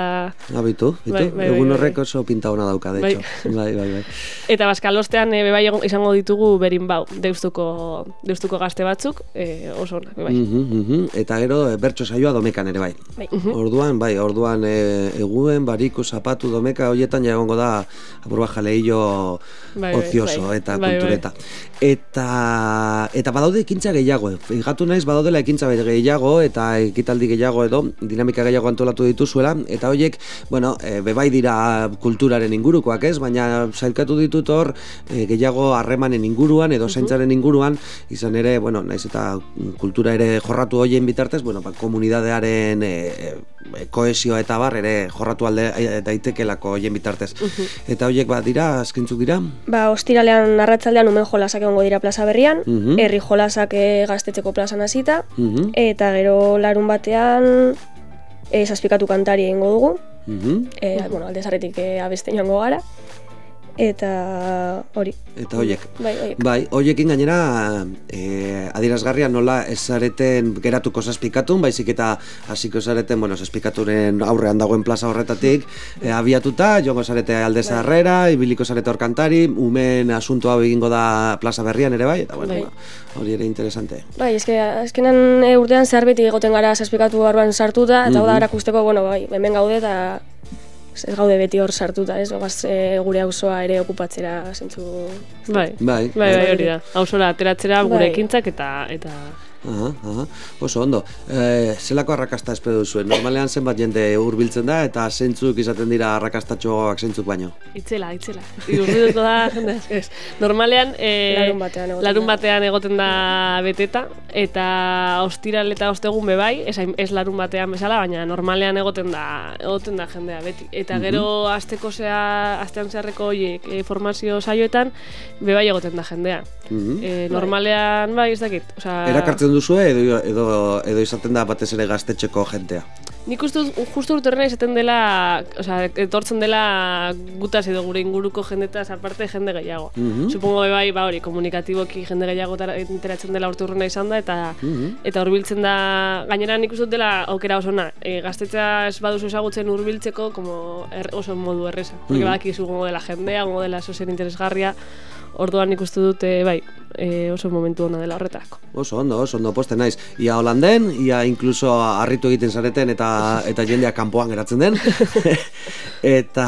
Abitu, bitu. Bai, bai, Egun bai, horrek bai. oso pinta ona dauka, de Bai. hecho. Bai, bai, bai. Eta baskalostean e, bebai egon- izango ditugu berin bau, deustuko, deustuko gazte batzuk, e, oso onak, bebai. Mhm, mhm. Eta gero, eh, bertso saioa domekan ere bai. Bai. Orduan, bai, orduan e, eguen, bariku, zapatu, domeka, hoietan egongo da apur bat jaleillo Bai, bai, ozioso bai. eta Bai, bai. kultureta. Eta, eta badaude ekintza gehiago, fijatu naiz badaudela ekintza gehiago eta ekitaldi gehiago edo dinamika gehiago antolatu dituzuela, eta horiek, bueno, e, bebai dira kulturaren ingurukoak ez, baina zailkatu ditut hor e, gehiago harremanen inguruan edo zaintzaren inguruan, izan ere, bueno, naiz eta kultura ere jorratu hoien bitartez, bueno, ba, komunidadearen e, e, koesioa eta bar ere jorratu alde e, daitekelako hoien bitartez. Eta horiek ba dira, azkintzuk dira? Ba, ostiralean arratzaldean umen jolasak egongo dira plaza berrian, herri jolasak e, gaztetxeko plazan hasita, Mhm. eta gero larun batean e, zazpikatu kantari egingo dugu, Mhm. e, bueno, alde zaretik e, abesten joango gara, eta hori, Eta horiek. bai, horiek. Bai, hoiekin gainera e, adierazgarria nola ez zareten geratuko zazpikatun, baizik eta hasiko zareten, bueno, zazpikaturen aurrean dagoen plaza horretatik, e, abiatuta, joango zarete alde zarrera, ibiliko zarete hor kantari, umen asunto hau egingo da plaza berrian ere bai, eta bueno, Bai. ba, hori ere interesante. Bai, eske azkenan e, urtean beti egoten gara zazpikatu barruan sartuta, eta hau Mhm. da erakusteko, bueno, bai, hemen gaude eta ez gaude beti hor sartuta, ez? Ogaz, e, gure auzoa ere okupatzera zentzu... Bai, Bai, bai, bai, hori da. Hausora ateratzera gure Bai. ekintzak eta eta Aha, aha. Oso ondo. E, zelako arrakasta espero duzuen? Normalean zenbat jende hurbiltzen da eta zeintzuk izaten dira arrakastatxoak zeintzuk baino. itzela, itzela. Urbilduko da, jende ez. Normalean, e, Larun batean egoten larun da. batean egoten da beteta, eta ostiral eta ostegun bebai, ez, hain- ez larun batean bezala, baina normalean egoten da, egoten da jendea beti. Eta gero asteko zea, astean zeharreko horiek e, formazio saioetan, bebai egoten da jendea. Mhm. E, normalean, bai, ez dakit. Osea, Erakartzen duzue edo, edo, edo izaten da batez ere gaztetxeko jentea. Nik uste justu urterrena izaten dela, osea, etortzen dela gutaz edo gure inguruko jendetaz aparte jende gehiago. Mhm. Supongo be bai, ba hori, komunikatiboki jende gehiago enteratzen dela urte urrena izan da, eta Mhm. eta hurbiltzen da, gainera nik uste dut dela aukera oso ona. E, gaztetza ez baduzu ezagutzen hurbiltzeko como er, oso modu erreza. Porque Mhm. badakizu gongo dela jendea, gongo dela oso zer interesgarria, Orduan ikustu dute, bai, e, oso momentu ona dela horretarako. Oso ondo, oso ondo poste naiz. Ia holanden, ia incluso harritu egiten zareten eta eta jendea kanpoan geratzen den. eta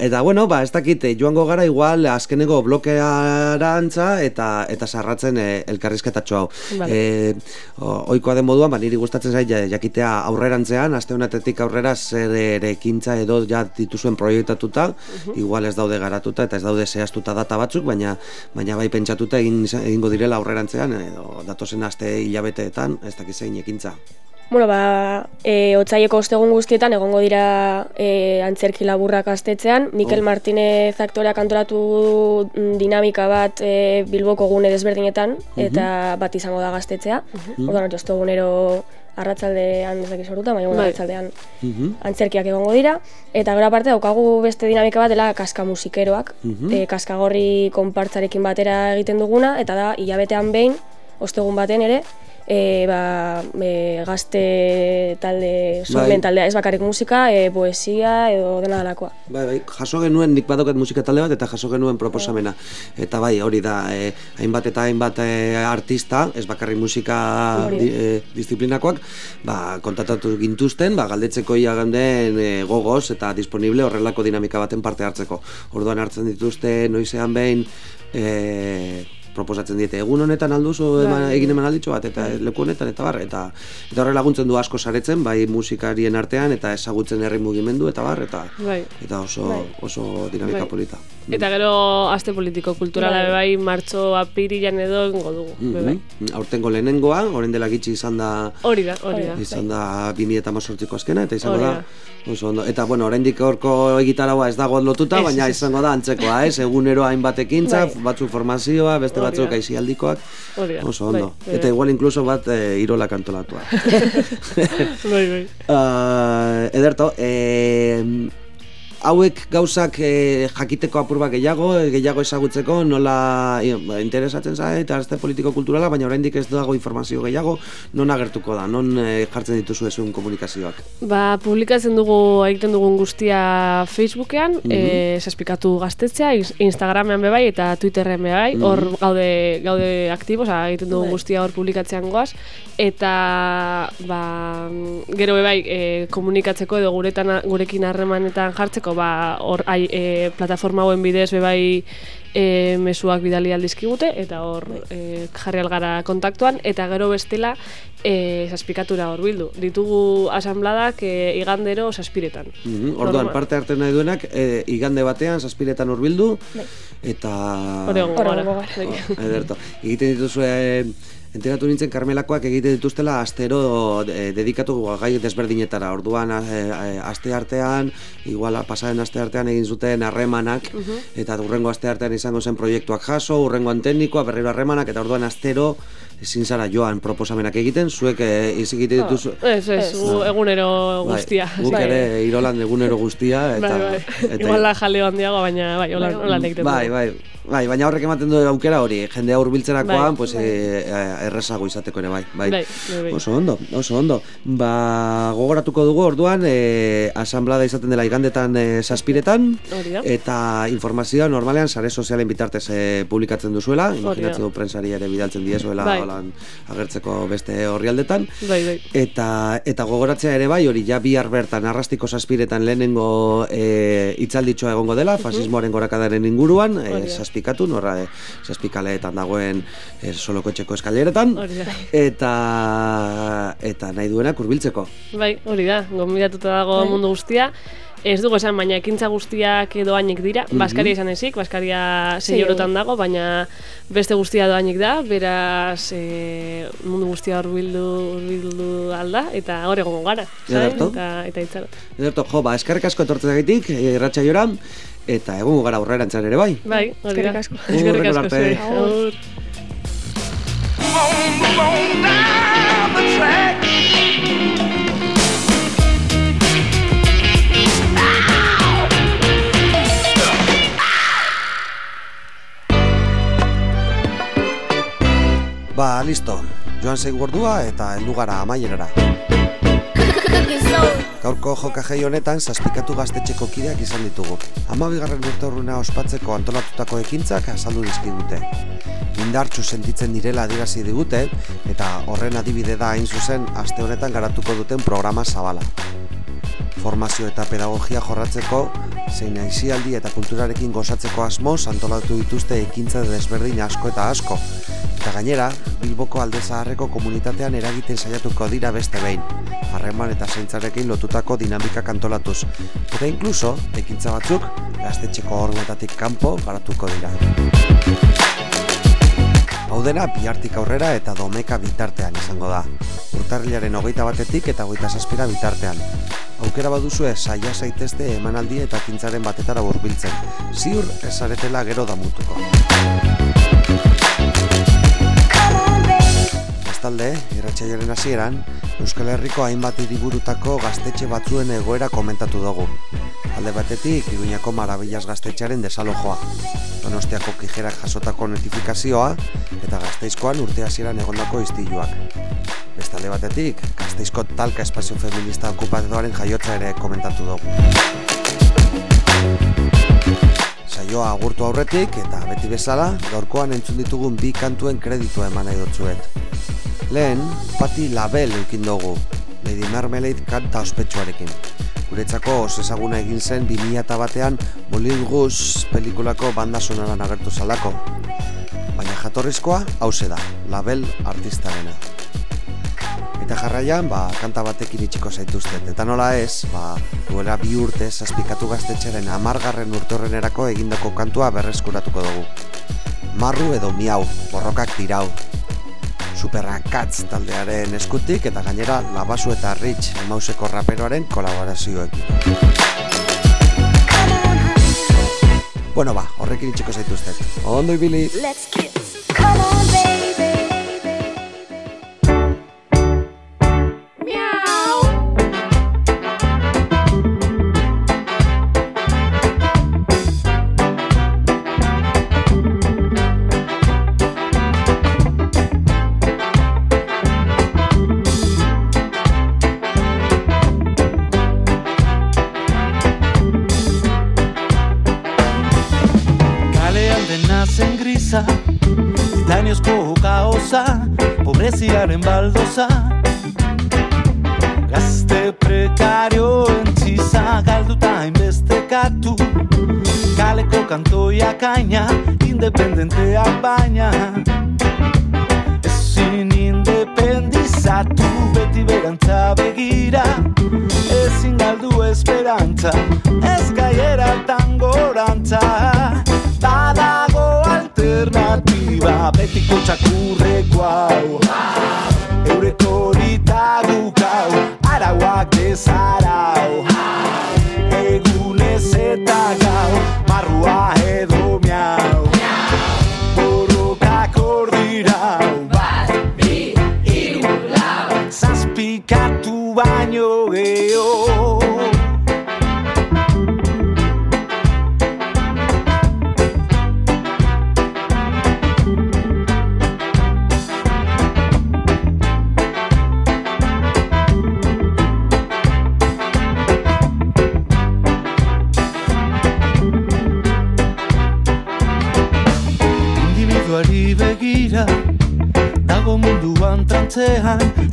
eta bueno, ba, ez dakit eh, joango gara igual azkeneko blokearantza eta eta sarratzen e, elkarrizketatxo hau. Vale. E, ohikoa den moduan, ba, niri gustatzen zait jakitea aurrerantzean, aste honetetik aurrera zer ekintza edo ja dituzuen proiektatuta, igual ez daude garatuta eta ez daude zehaztuta data batzuk, baina baina bai pentsatuta egin egingo direla aurrerantzean edo datozen aste hilabeteetan, ez dakiz zein ekintza. Bueno, ba, e, otzaieko ostegun guztietan egongo dira e, antzerki laburrak astetzean. Mikel Oh. Martinez aktoreak antolatu mm, dinamika bat e, Bilboko gune desberdinetan, eta bat izango da gaztetzea. Orduan, hori ostegunero arratsaldean ez dakiz orduta, baina bueno, Bai. arratsaldean Mhm. antzerkiak egongo dira. Eta gero aparte daukagu beste dinamika bat dela kaska musikeroak. Mhm. e, kaskagorri konpartzarekin batera egiten duguna, eta da hilabetean behin, ostegun baten ere, e, ba, e, gazte talde, sormen Bai. taldea, ez bakarrik musika, e, poesia edo dena dalakoa. Bai, bai, jaso genuen nik badoket musika talde bat eta jaso genuen proposamena. Eta bai, hori da, eh, hainbat eta hainbat eh, artista, ez bakarrik musika di, eh, disiplinakoak, ba, kontatatu gintuzten, ba, galdetzeko ia ganden eh, gogoz eta disponible horrelako dinamika baten parte hartzeko. Orduan hartzen dituzte noizean behin eh, proposatzen diete egun honetan alduzu eman, egin eman alditxo bat eta leku honetan eta bar eta eta horre laguntzen du asko saretzen bai musikarien artean eta ezagutzen herri mugimendu eta bar eta Bai. eta oso Bai. oso dinamika Bai. polita. Eta gero aste politiko kulturala Bai. bai, martxo apirilan edo egingo dugu. bai. Mhm. Aurtengo lehenengoa, orain dela gitxi izan da Hori da, hori da. izan da 2018ko azkena eta izango da oso ondo. Eta bueno, oraindik horko egitaragoa ez dago lotuta, Ez, baina izango da antzekoa, ez? Egunero hainbat ekintza, Bai. batzuk formazioa, beste Hori batzuk aisialdikoak. Hori da, Oso ondo. bai, Eta igual incluso bat e, irola kantolatua. Bai, bai. Uh, ederto, eh, hauek gauzak eh, jakiteko apur bat gehiago, eh, gehiago ezagutzeko, nola eh, ba, interesatzen zait, arte politiko-kulturala, baina oraindik ez dago informazio gehiago, non agertuko da, non eh, jartzen dituzu ezun komunikazioak. Ba, publikatzen dugu egiten dugun guztia Facebookean, mm Mhm. saspikatu gaztetzea, Ins- Instagramean bebai eta Twitterren bebai, Mhm. hor gaude gaude aktibo, osea, egiten dugun Bai. guztia hor publikatzean goaz eta ba, gero bebai e, komunikatzeko edo guretan gurekin harremanetan jartzeko ba hor ai, e, plataforma hauen bidez bebai e, mezuak bidali aldizkigute eta hor e, jarri algara kontaktuan eta gero bestela e, saspikatura hor bildu. Ditugu asambladak e, igandero saspiretan. Mhm, Orduan, Normal. parte hartzen nahi duenak, eh, igande batean, zazpiretan hurbildu, Bai. eta... Hor egongo Hor gara. egongo gara. Bai. Egiten dituzue enteratu nintzen Karmelakoak egiten dituztela astero eh, dedikatu gai desberdinetara. Orduan eh, aste artean, igual pasaren aste artean egin zuten harremanak eta urrengo aste artean izango zen proiektuak jaso, urrengoan teknikoa, berriro harremanak eta orduan astero ezin zara joan proposamenak egiten, zuek eh, izik egiten dituzu Ez, ez, Ez. gu egunero Bai, guztia. guk Bai. ere irolan egunero guztia eta, bai, bai. eta Igual da jaleo handiago, baina bai, hola, hola egiten Bai, bai, bai, baina horrek ematen du aukera hori, jendea hurbiltzerakoan, Bai. pues, eh, eh, errezago izateko ere, bai, bai. Bai, bai, bai. Oso ondo, oso ondo. Ba, gogoratuko dugu orduan, eh, asamblada izaten dela igandetan zazpiretan, Hori da. eta informazioa normalean sare sozialen bitartez eh, publikatzen duzuela, imaginatzen du prensari ere bidaltzen diezuela Bai. Holan agertzeko beste orrialdetan. Bai, bai. Eta, eta gogoratzea ere bai, hori ja bihar bertan arrastiko zazpiretan lehenengo e, itzalditxoa egongo dela, fasismoaren gorakadaren inguruan, e, da. zazpikatu, norra e, zazpikaleetan dagoen e, soloko etxeko eskaleretan, Hori da. eta, eta nahi duenak hurbiltzeko. Bai, hori da, gonbidatuta dago mundu guztia. Ez dugu esan, baina ekintza guztiak doainek dira. Baskaria izan ezik, Baskaria Sei eurotan dago, baina beste guztia doainek da, beraz e, mundu guztia hurbildu hurbildu alda, eta hor egongo gara, Ederto. eta, eta itzaro. Ederto, jo, ba, eskerrik asko etortzegatik, irratxa joran, eta egongo gara aurrerantzan ere bai. Bai, hori da. Eskerrik asko. Eskerrik asko, zuei. Agur. Agur. on, on down the track. Ba, listo. Joan zeigu ordua eta heldu gara amaierara. Gaurko jokajei honetan zazpikatu gaztetxeko kideak izan ditugu. Hamabigarren urte ospatzeko antolatutako ekintzak azaldu dizkigute. Indartxu sentitzen direla adierazi digute eta horren adibide da hain zuzen aste honetan garatuko duten programa zabala. Formazio eta pedagogia jorratzeko, zein aizialdi eta kulturarekin gozatzeko asmoz antolatu dituzte ekintza desberdin asko eta asko. Eta gainera, Bilboko alde zaharreko komunitatean eragiten saiatuko dira beste behin, harreman eta zaintzarekin lotutako dinamika kantolatuz. Eta inkluso, ekintza batzuk, gaztetxeko hormetatik kanpo garatuko dira. Hau dena bihartik aurrera eta domeka bitartean izango da. Urtarrilaren hogeita batetik eta hogeita zazpira bitartean. Aukera baduzue saia zaitezte emanaldi eta kintzaren batetara burbiltzen. Ziur ezaretela gero damutuko. Bestalde, irratxaiaren hasieran, Euskal Herriko hainbat hiriburutako gaztetxe batzuen egoera komentatu dugu. Alde batetik, Iruñako Marabillas gaztetxearen desalojoa. Donostiako kijerak jasotako notifikazioa eta gazteizkoan urte hasieran egondako iztiluak. Bestalde batetik, gazteizko talka espazio feminista okupatuaren jaiotza ere komentatu dugu. Saioa agurtu aurretik eta beti bezala, gaurkoan entzun ditugun bi kantuen kreditua eman nahi dutzuet. Lehen, Pati Label eukin dugu, Lady Marmalade kanta ospetsuarekin. Guretzako oso ezaguna egin zen 2000 batean Bolin Gus pelikulako banda sonoran agertu zalako. Baina jatorrizkoa hause da, Label artistarena. Eta jarraian, ba, kanta batekin itxiko zaituztet. Eta nola ez, ba, duela bi urte zazpikatu gaztetxeren amargarren urtorrenerako egindako kantua berreskuratuko dugu. Marru edo miau, borrokak dirau. Superrakatz taldearen eskutik eta gainera Labasu eta Rich emauseko raperoaren kolaborazioekin. Bueno ba, horrekin itxiko zaituztet. Ondo ibili! Let's kiss. Come on, baby. Arauak dezarau Egunez eta gau Marrua edo miau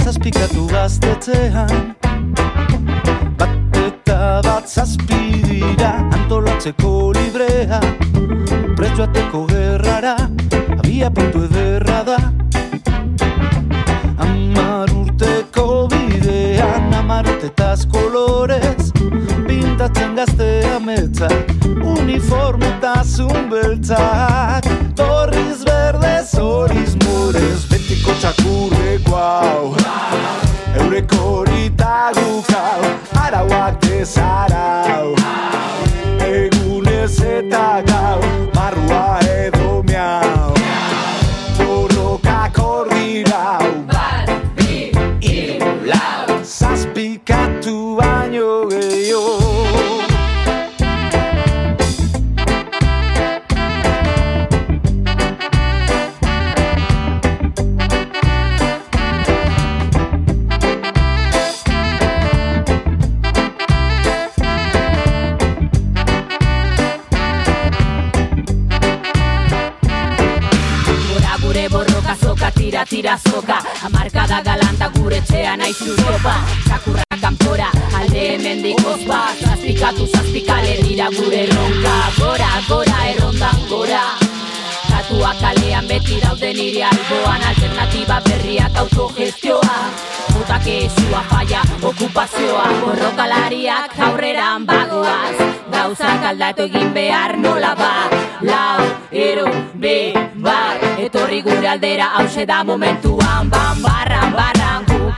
zazpikatu gaztetzean etxea nahi zuzopa Txakurra kanpora, alde hemendik ospa Zazpikatu zazpikale dira gure ronka Gora, gora, errondan gora. Katuak kalean beti dauden nire alboan. Alternatiba berriak autogestioa Mutak ezua falla, okupazioa. Borrokalariak aurreran bagoaz. Gauzak aldatu egin behar nola ba. Lau, ero, be, bat. Etorri gure aldera hause da momentuan. Ban, barran, barran, gu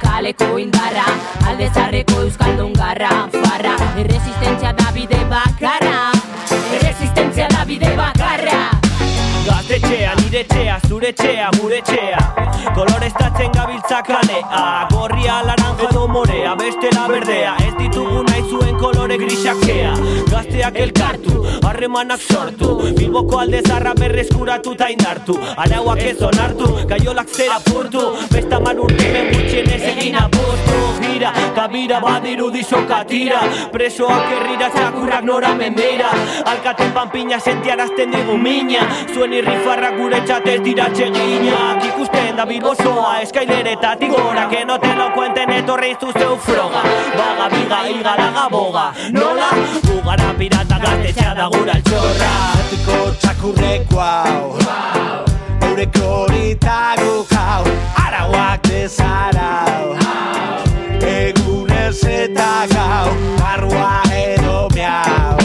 kaleko indarra Alde zarreko euskaldun garra Farra, erresistentzia da bide bakarra Erresistentzia da bide bakarra. Gaztetxea, nire etxea, zure etxea, gure etxea Koloreztatzen gabiltza kalea Gorria, laranja edo morea, bestela berdea. Ez ditugu nahi zuen kolore grisakea Gazteak elkartu, harremanak sortu. Bilboko alde zarra berreskuratu ta indartu. Arauak ez onartu, gaiolak zera purtu Besta man urtimen gutxienez egin apostu Gira, kabira badiru disoka tira. Presoak herrira txakurrak nora mendera Alkaten panpina sentiarazten digu mina. Zuen irrifarrak gure txatez dira txeginak. Ikusten da bilbosoa eskaileretatik gora. Que no te lo cuenten etorri zuzeu froga. Baga, biga, iga, laga, boga. Nola? Gugara pirata gaztetxea da gura altxorra Zatiko txakurrek guau wow. Eurek hori hau Arauak desarau. Egunez eta gau. Barrua edo meau.